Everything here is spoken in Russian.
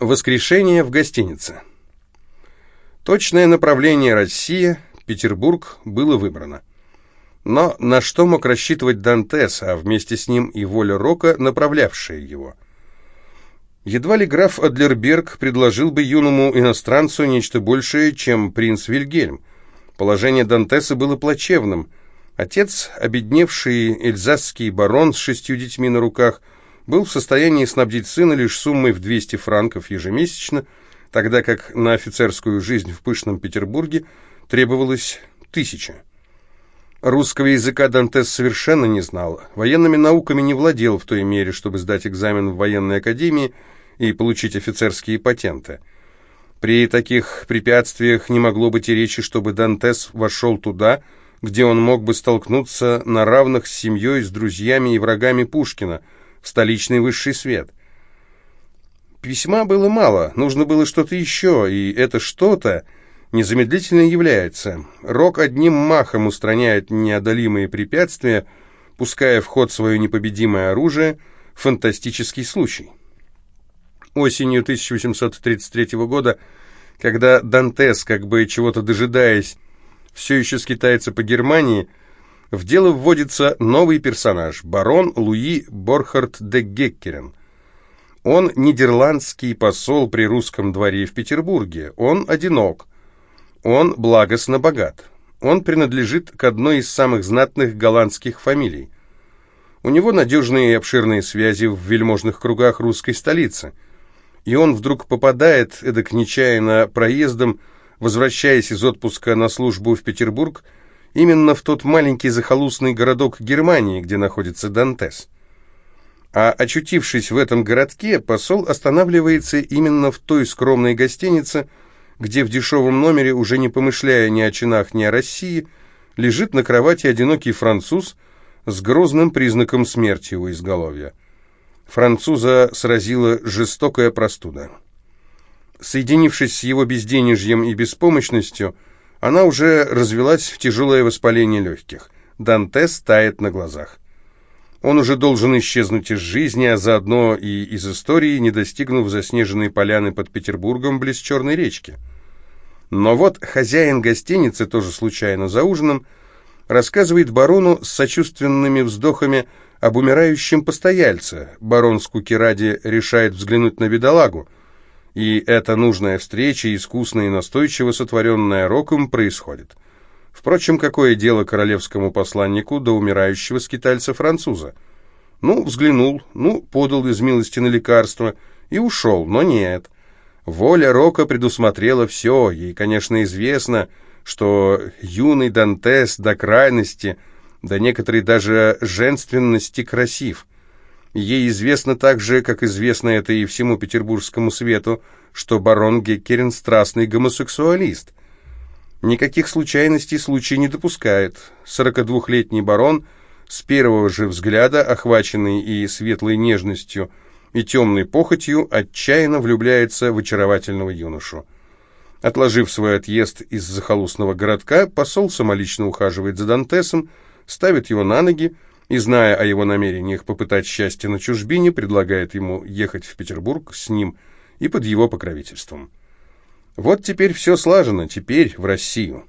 Воскрешение в гостинице. Точное направление Россия, Петербург было выбрано. Но на что мог рассчитывать Дантес, а вместе с ним и воля Рока, направлявшая его? Едва ли граф Адлерберг предложил бы юному иностранцу нечто большее, чем принц Вильгельм. Положение Дантеса было плачевным. Отец, обедневший эльзасский барон с шестью детьми на руках, был в состоянии снабдить сына лишь суммой в 200 франков ежемесячно, тогда как на офицерскую жизнь в пышном Петербурге требовалось тысяча. Русского языка Дантес совершенно не знал, военными науками не владел в той мере, чтобы сдать экзамен в военной академии и получить офицерские патенты. При таких препятствиях не могло быть и речи, чтобы Дантес вошел туда, где он мог бы столкнуться на равных с семьей, с друзьями и врагами Пушкина, в столичный высший свет. Письма было мало, нужно было что-то еще, и это что-то незамедлительно является. Рок одним махом устраняет неодолимые препятствия, пуская в ход свое непобедимое оружие, фантастический случай. Осенью 1833 года, когда Дантес, как бы чего-то дожидаясь, все еще скитается по Германии, в дело вводится новый персонаж – барон Луи Борхард де Геккерен. Он нидерландский посол при русском дворе в Петербурге. Он одинок – он благостно богат. Он принадлежит к одной из самых знатных голландских фамилий. У него надежные и обширные связи в вельможных кругах русской столицы. И он вдруг попадает, эдак нечаянно проездом, возвращаясь из отпуска на службу в Петербург, именно в тот маленький захолустный городок Германии, где находится Дантес. А очутившись в этом городке, посол останавливается именно в той скромной гостинице, где в дешевом номере, уже не помышляя ни о чинах, ни о России, лежит на кровати одинокий француз с грозным признаком смерти у изголовья. Француза сразила жестокая простуда. Соединившись с его безденежьем и беспомощностью, она уже развелась в тяжелое воспаление легких. Дантес тает на глазах. Он уже должен исчезнуть из жизни, а заодно и из истории, не достигнув заснеженной поляны под Петербургом близ Черной речки. Но вот хозяин гостиницы, тоже случайно за ужином, рассказывает барону с сочувственными вздохами об умирающем постояльце. Барон скуки решает взглянуть на бедолагу. И эта нужная встреча, искусно и настойчиво сотворенная роком, происходит. Впрочем, какое дело королевскому посланнику до умирающего скитальца-француза? Ну, взглянул, ну, подал из милости на лекарство и ушел, но нет. Воля Рока предусмотрела все, ей, конечно, известно, что юный Дантес до крайности, до некоторой даже женственности красив. Ей известно также, как известно это и всему петербургскому свету, что барон Геккерин страстный гомосексуалист. Никаких случайностей случай не допускает. 42-летний барон с первого же взгляда, охваченный и светлой нежностью, и темной похотью отчаянно влюбляется в очаровательного юношу. Отложив свой отъезд из захолустного городка, посол самолично ухаживает за Дантесом, ставит его на ноги и, зная о его намерениях попытать счастье на чужбине, предлагает ему ехать в Петербург с ним и под его покровительством. Вот теперь все слажено, теперь в Россию.